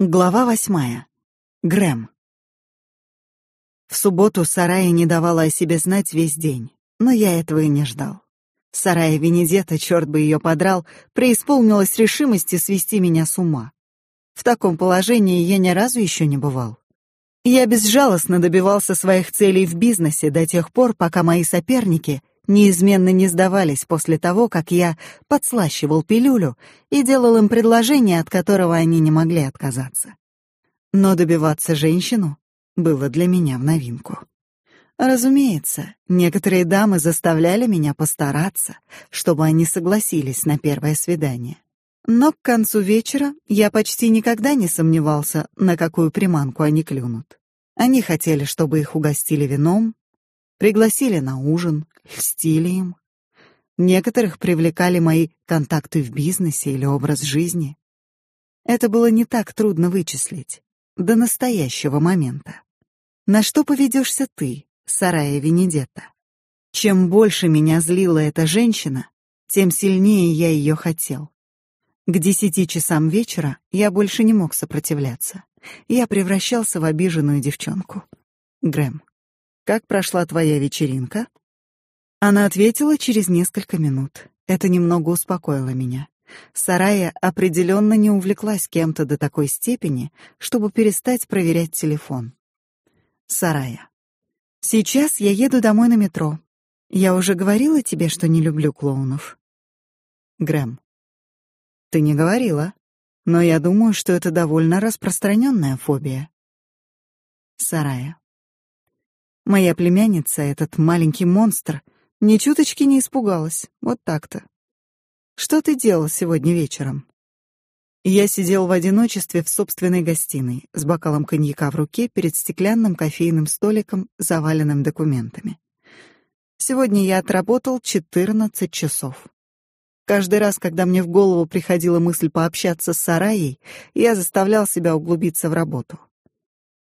Глава восьмая. Грэм. В субботу Сарая не давала о себе знать весь день, но я этого и не ждал. Сарая Венедета, черт бы ее подрал, преисполнилась решимости свести меня с ума. В таком положении я ни разу еще не бывал. Я безжалостно добивался своих целей в бизнесе до тех пор, пока мои соперники неизменно не сдавались после того, как я подслащивал пилюлю и делал им предложение, от которого они не могли отказаться. Но добиваться женщину было для меня в новинку. Разумеется, некоторые дамы заставляли меня постараться, чтобы они согласились на первое свидание. Но к концу вечера я почти никогда не сомневался, на какую приманку они клюнут. Они хотели, чтобы их угостили вином, пригласили на ужин, льстили им. Некоторых привлекали мои контакты в бизнесе или образ жизни. Это было не так трудно вычислить до настоящего момента. На что поведешься ты, Сарая Венедетта? Чем больше меня злила эта женщина, тем сильнее я ее хотел. К десяти часам вечера я больше не мог сопротивляться. Я превращался в обиженную девчонку. Грэм, как прошла твоя вечеринка? Она ответила через несколько минут. Это немного успокоило меня. Сарая определенно не увлеклась кем-то до такой степени, чтобы перестать проверять телефон. Сарая. Сейчас я еду домой на метро. Я уже говорила тебе, что не люблю клоунов. Грэм. Ты не говорила, но я думаю, что это довольно распространенная фобия. Сарая. Моя племянница, этот маленький монстр, ни чуточки не испугалась. Вот так-то. Что ты делал сегодня вечером? Я сидел в одиночестве в собственной гостиной с бокалом коньяка в руке перед стеклянным кофейным столиком, заваленным документами. Сегодня я отработал 14 часов. Каждый раз, когда мне в голову приходила мысль пообщаться с Сараей, я заставлял себя углубиться в работу.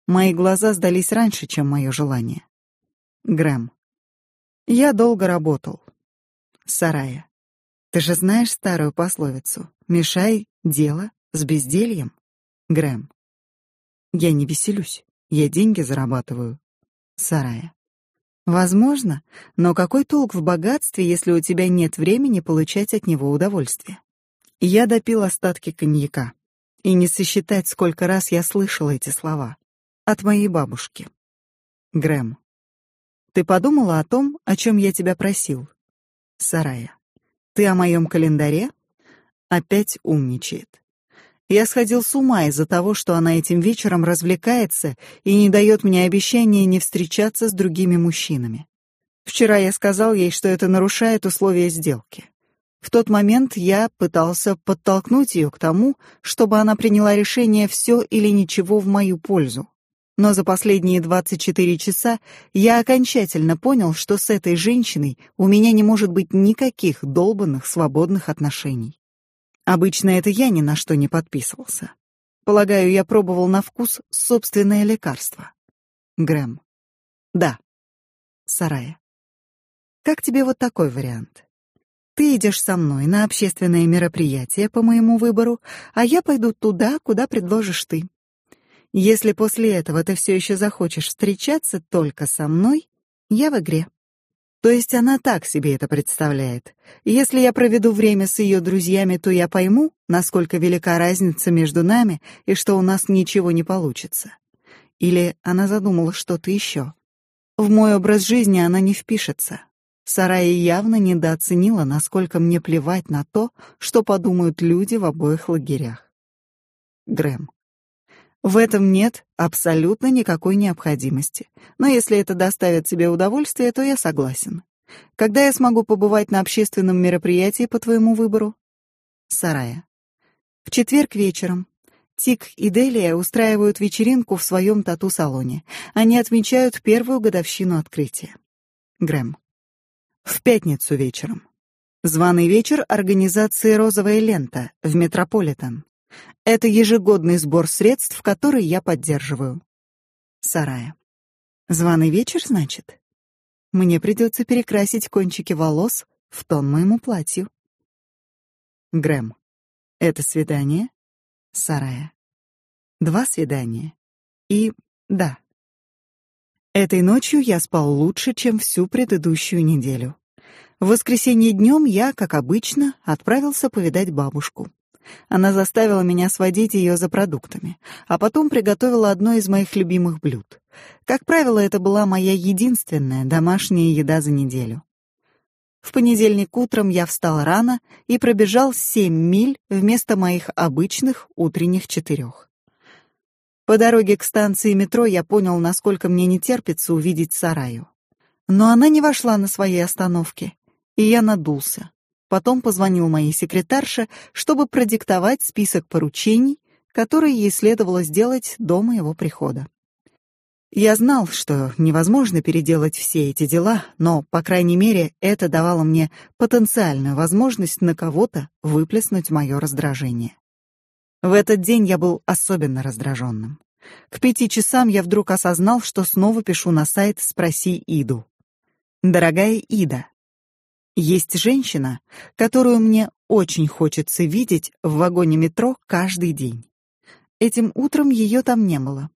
Мои глаза сдались раньше, чем мое желание. Грэм. Я долго работал. Сарая. Ты же знаешь старую пословицу: мешай дело с бездельем. Грэм. Я не веселюсь, я деньги зарабатываю. Сарая. Возможно, но какой толк в богатстве, если у тебя нет времени получать от него удовольствие? Я допил остатки коньяка, и не сосчитать, сколько раз я слышал эти слова от моей бабушки. Грэм. Ты подумала о том, о чем я тебя просил? Сарая. Ты о моем календаре? Опять умничает. Я сходил с ума из-за того, что она этим вечером развлекается и не дает мне обещания не встречаться с другими мужчинами. Вчера я сказал ей, что это нарушает условия сделки. В тот момент я пытался подтолкнуть ее к тому, чтобы она приняла решение все или ничего в мою пользу. Но за последние 24 часа я окончательно понял, что с этой женщиной у меня не может быть никаких долбанных свободных отношений. Обычно это я ни на что не подписывался. Полагаю, я пробовал на вкус собственное лекарство. Грэм. Да. Сарая. Как тебе вот такой вариант? Ты идешь со мной на общественное мероприятие по моему выбору, а я пойду туда, куда предложишь ты. Если после этого ты все еще захочешь встречаться только со мной, я в игре. То есть она так себе это представляет. Если я проведу время с ее друзьями, то я пойму, насколько велика разница между нами и что у нас ничего не получится. Или она задумала что-то еще. В мой образ жизни она не впишется. Сарая явно недооценила, насколько мне плевать на то, что подумают люди в обоих лагерях. Грэм. В этом нет абсолютно никакой необходимости. Но если это доставит тебе удовольствие, то я согласен. Когда я смогу побывать на общественном мероприятии по твоему выбору? Сарая. В четверг вечером. Тик и Делия устраивают вечеринку в своем тату-салоне. Они отмечают первую годовщину открытия. Грэм. В пятницу вечером. Званый вечер организации «Розовая лента» в Метрополитен. Это ежегодный сбор средств, который я поддерживаю. Сарая. Званый вечер, значит? Мне придется перекрасить кончики волос в тон моему платью. Грэм. Это свидание? Сарая. Два свидания. И да. Этой ночью я спал лучше, чем всю предыдущую неделю. В воскресенье днем я, как обычно, отправился повидать бабушку. Она заставила меня сводить ее за продуктами, а потом приготовила одно из моих любимых блюд. Как правило, это была моя единственная домашняя еда за неделю. В понедельник утром я встал рано и пробежал семь миль вместо моих обычных утренних четырех. По дороге к станции метро я понял, насколько мне не терпится увидеть Сараю. Но она не вошла на своей остановке, и я надулся. Потом позвонил моей секретарше, чтобы продиктовать список поручений, которые ей следовало сделать до моего прихода. Я знал, что невозможно переделать все эти дела, но, по крайней мере, это давало мне потенциальную возможность на кого-то выплеснуть мое раздражение. В этот день я был особенно раздраженным. К пяти часам я вдруг осознал, что снова пишу на сайт «Спроси Иду». Дорогая Ида, есть женщина, которую мне очень хочется видеть в вагоне метро каждый день. Этим утром ее там не было.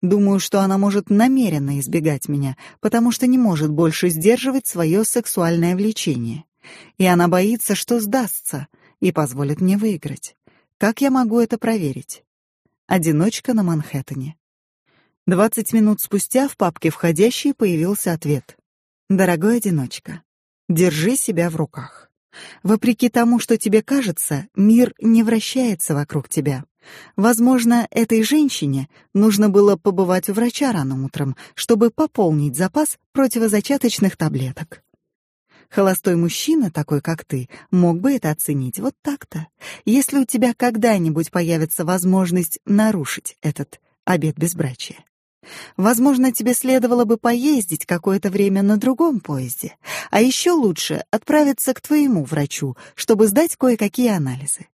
Думаю, что она может намеренно избегать меня, потому что не может больше сдерживать свое сексуальное влечение. И она боится, что сдастся и позволит мне выиграть. Как я могу это проверить? Одиночка на Манхэттене. Двадцать минут спустя в папке входящий появился ответ. Дорогой одиночка, Держи себя в руках. Вопреки тому, что тебе кажется, мир не вращается вокруг тебя. Возможно, этой женщине нужно было побывать у врача рано утром, чтобы пополнить запас противозачаточных таблеток. Холостой мужчина, такой как ты, мог бы это оценить вот так-то. Если у тебя когда-нибудь появится возможность нарушить этот обет безбрачия. Возможно, тебе следовало бы поездить какое-то время на другом поезде, а еще лучше отправиться к твоему врачу, чтобы сдать кое-какие анализы.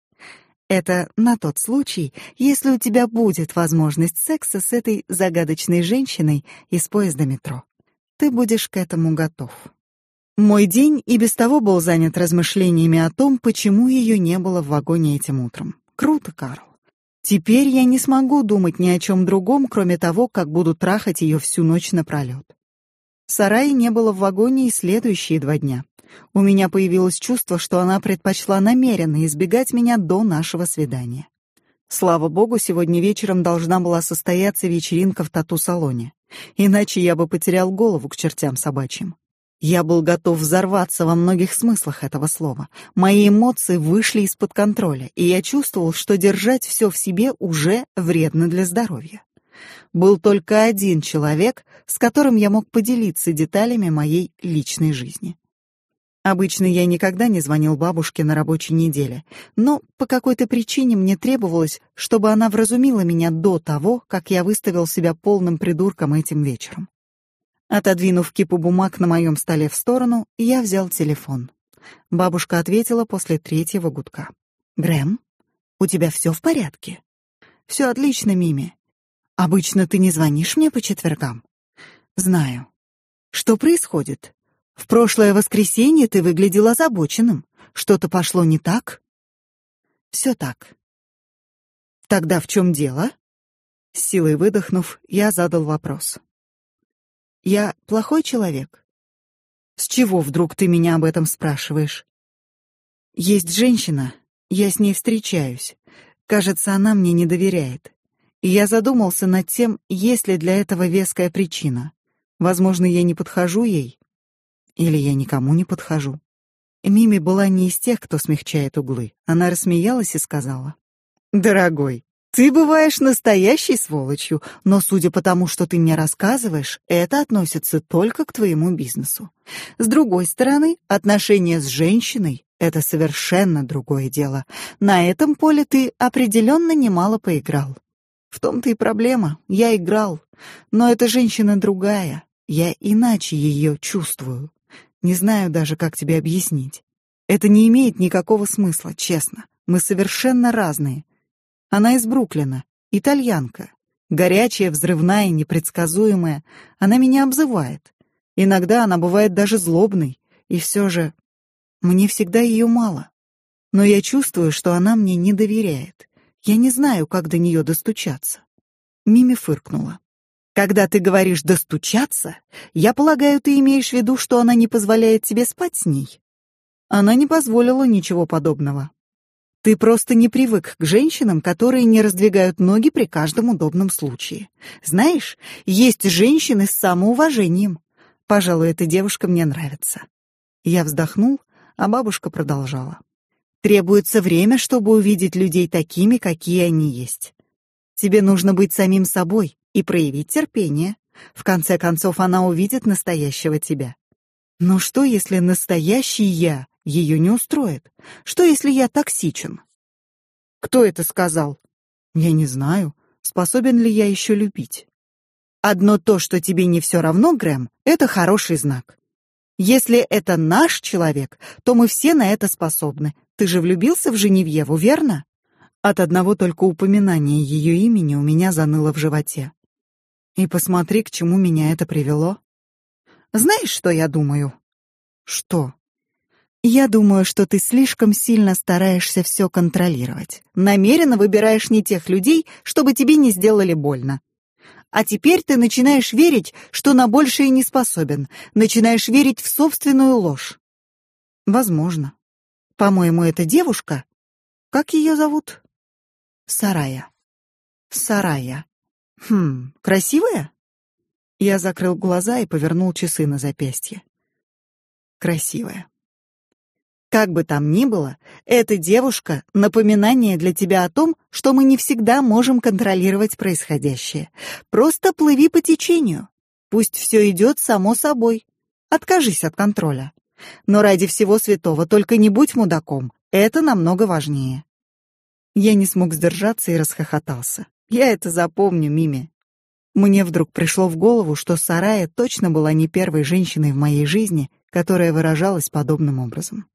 Это на тот случай, если у тебя будет возможность секса с этой загадочной женщиной из поезда метро. Ты будешь к этому готов. Мой день и без того был занят размышлениями о том, почему ее не было в вагоне этим утром. Круто, Карл. Теперь я не смогу думать ни о чем другом, кроме того, как буду трахать ее всю ночь напролет. Сараи не было в вагоне и следующие два дня. У меня появилось чувство, что она предпочла намеренно избегать меня до нашего свидания. Слава богу, сегодня вечером должна была состояться вечеринка в тату-салоне. Иначе я бы потерял голову к чертям собачьим. Я был готов взорваться во многих смыслах этого слова. Мои эмоции вышли из-под контроля, и я чувствовал, что держать все в себе уже вредно для здоровья. Был только один человек, с которым я мог поделиться деталями моей личной жизни. Обычно я никогда не звонил бабушке на рабочей неделе, но по какой-то причине мне требовалось, чтобы она вразумила меня до того, как я выставил себя полным придурком этим вечером. Отодвинув кипу бумаг на моем столе в сторону, я взял телефон. Бабушка ответила после третьего гудка. «Грэм, у тебя все в порядке?» «Все отлично, Мими. Обычно ты не звонишь мне по четвергам?» «Знаю. Что происходит? В прошлое воскресенье ты выглядел озабоченным. Что-то пошло не так?» «Все так». «Тогда в чем дело?» С силой выдохнув, я задал вопрос. Я плохой человек? С чего вдруг ты меня об этом спрашиваешь? Есть женщина, я с ней встречаюсь. Кажется, она мне не доверяет. И я задумался над тем, есть ли для этого веская причина. Возможно, я не подхожу ей, или я никому не подхожу. Мими была не из тех, кто смягчает углы. Она рассмеялась и сказала: "Дорогой, ты бываешь настоящей сволочью, но судя по тому, что ты мне рассказываешь, это относится только к твоему бизнесу. С другой стороны, отношения с женщиной это совершенно другое дело. На этом поле ты определенно немало поиграл. В том-то и проблема. Я играл, но эта женщина другая. Я иначе ее чувствую. Не знаю даже, как тебе объяснить. Это не имеет никакого смысла, честно. Мы совершенно разные. Она из Бруклина, итальянка. Горячая, взрывная, непредсказуемая. Она меня обзывает. Иногда она бывает даже злобной. И все же мне всегда ее мало. Но я чувствую, что она мне не доверяет. Я не знаю, как до нее достучаться. Мими фыркнула. Когда ты говоришь достучаться, я полагаю, ты имеешь в виду, что она не позволяет тебе спать с ней. Она не позволила ничего подобного. Ты просто не привык к женщинам, которые не раздвигают ноги при каждом удобном случае. Знаешь, есть женщины с самоуважением. Пожалуй, эта девушка мне нравится. Я вздохнул, а бабушка продолжала. Требуется время, чтобы увидеть людей такими, какие они есть. Тебе нужно быть самим собой и проявить терпение. В конце концов, она увидит настоящего тебя. Но что, если настоящий я ее не устроит? Что, если я токсичен? Кто это сказал? Я не знаю, способен ли я еще любить. Одно то, что тебе не все равно, Грэм, это хороший знак. Если это наш человек, то мы все на это способны. Ты же влюбился в Женевьеву, верно? От одного только упоминания ее имени у меня заныло в животе. И посмотри, к чему меня это привело. Знаешь, что я думаю? Что? Я думаю, что ты слишком сильно стараешься все контролировать. Намеренно выбираешь не тех людей, чтобы тебе не сделали больно. А теперь ты начинаешь верить, что на большее не способен, начинаешь верить в собственную ложь. Возможно. По-моему, эта девушка, как ее зовут? Сарая. Сарая. Хм, красивая? Я закрыл глаза и повернул часы на запястье. Красивая. Как бы там ни было, эта девушка — напоминание для тебя о том, что мы не всегда можем контролировать происходящее. Просто плыви по течению. Пусть все идет само собой. Откажись от контроля. Но ради всего святого только не будь мудаком. Это намного важнее. Я не смог сдержаться и расхохотался. Я это запомню, Мими. Мне вдруг пришло в голову, что Сарая точно была не первой женщиной в моей жизни, которая выражалась подобным образом.